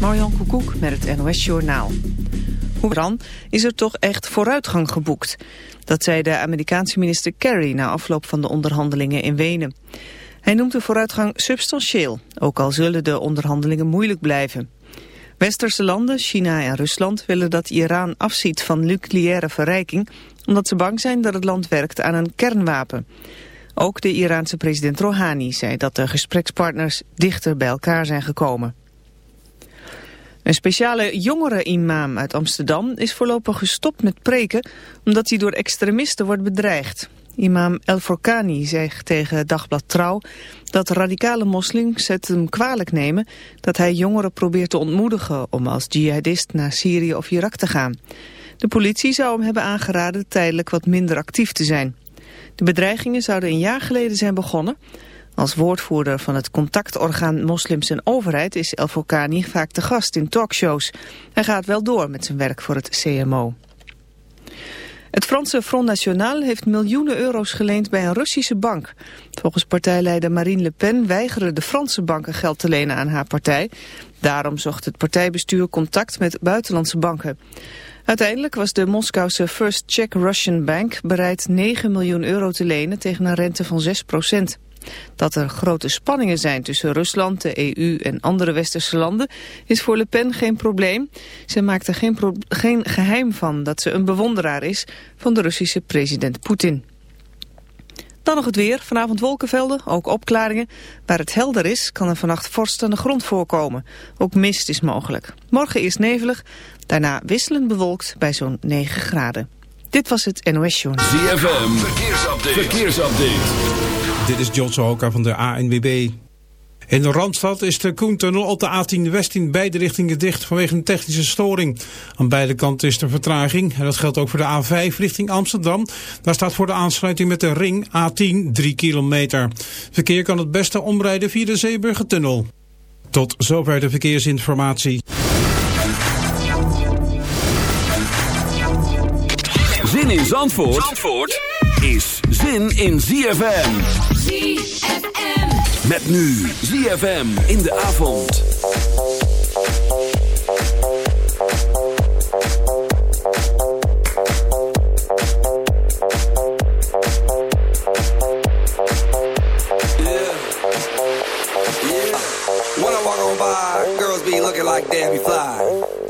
Marjan Koekoek met het NOS Journaal. Hoe is er toch echt vooruitgang geboekt. Dat zei de Amerikaanse minister Kerry na afloop van de onderhandelingen in Wenen. Hij noemt de vooruitgang substantieel, ook al zullen de onderhandelingen moeilijk blijven. Westerse landen, China en Rusland, willen dat Iran afziet van nucleaire verrijking... omdat ze bang zijn dat het land werkt aan een kernwapen. Ook de Iraanse president Rouhani zei dat de gesprekspartners dichter bij elkaar zijn gekomen. Een speciale jongere-imam uit Amsterdam is voorlopig gestopt met preken omdat hij door extremisten wordt bedreigd. Imam El Forkani zegt tegen Dagblad Trouw dat radicale moslims het hem kwalijk nemen dat hij jongeren probeert te ontmoedigen om als jihadist naar Syrië of Irak te gaan. De politie zou hem hebben aangeraden tijdelijk wat minder actief te zijn. De bedreigingen zouden een jaar geleden zijn begonnen. Als woordvoerder van het contactorgaan Moslims en Overheid is El Fokani vaak te gast in talkshows. Hij gaat wel door met zijn werk voor het CMO. Het Franse Front National heeft miljoenen euro's geleend bij een Russische bank. Volgens partijleider Marine Le Pen weigeren de Franse banken geld te lenen aan haar partij. Daarom zocht het partijbestuur contact met buitenlandse banken. Uiteindelijk was de Moskouse First Czech Russian Bank bereid 9 miljoen euro te lenen tegen een rente van 6 procent. Dat er grote spanningen zijn tussen Rusland, de EU en andere westerse landen is voor Le Pen geen probleem. Ze maakt er geen, geen geheim van dat ze een bewonderaar is van de Russische president Poetin. Dan nog het weer. Vanavond wolkenvelden, ook opklaringen. Waar het helder is, kan er vannacht vorst aan de grond voorkomen. Ook mist is mogelijk. Morgen eerst nevelig, daarna wisselend bewolkt bij zo'n 9 graden. Dit was het NOS Journal. ZFM, verkeersupdate. verkeersupdate. Dit is John Sohoka van de ANWB. In de Randstad is de Koentunnel op de A10 West in beide richtingen dicht vanwege een technische storing. Aan beide kanten is er vertraging en dat geldt ook voor de A5 richting Amsterdam. Daar staat voor de aansluiting met de ring A10 3 kilometer. Verkeer kan het beste omrijden via de Zeeburgertunnel. Tot zover de verkeersinformatie. Zin in Zandvoort, Zandvoort? is zin in ZFM. ZFM. Met nu ZFM in de avond. Yeah. Yeah. When I walk on by, girls be looking like Debbie Fly.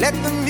Let the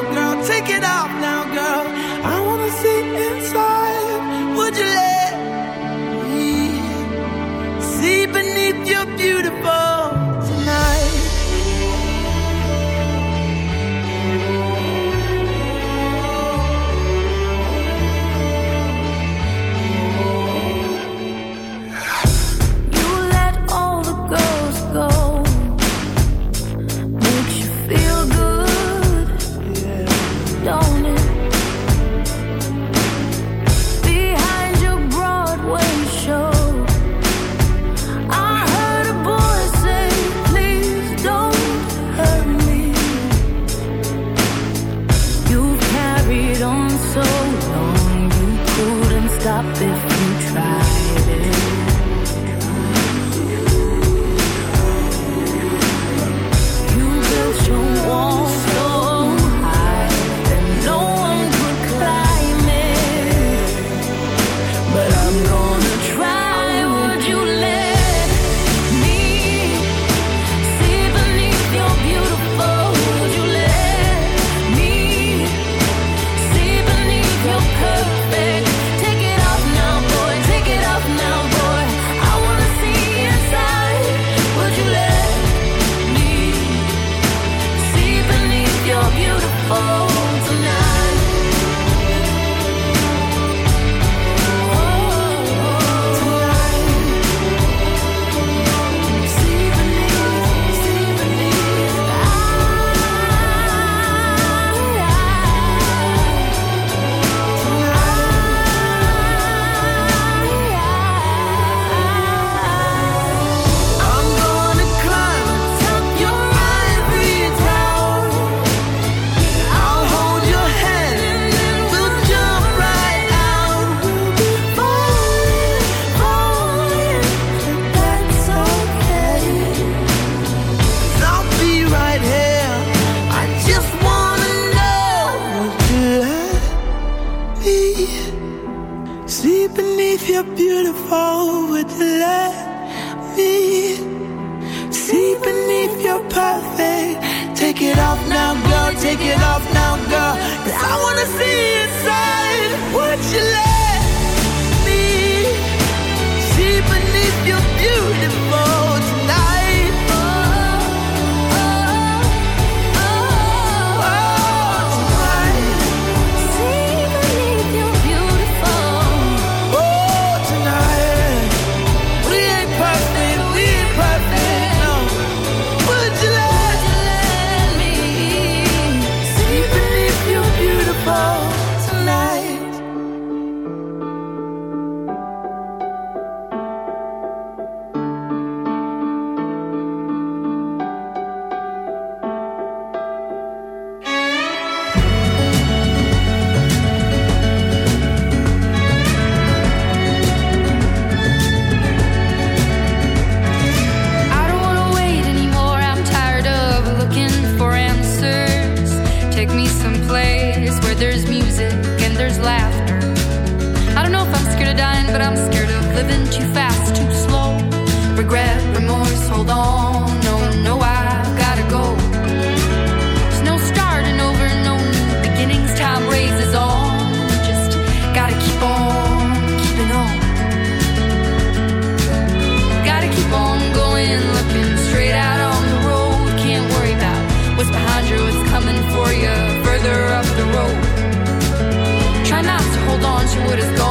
let me see beneath your perfect. Take it off now, girl. Take it off now, girl. I wanna see inside what you let me see beneath your beautiful. What is it's going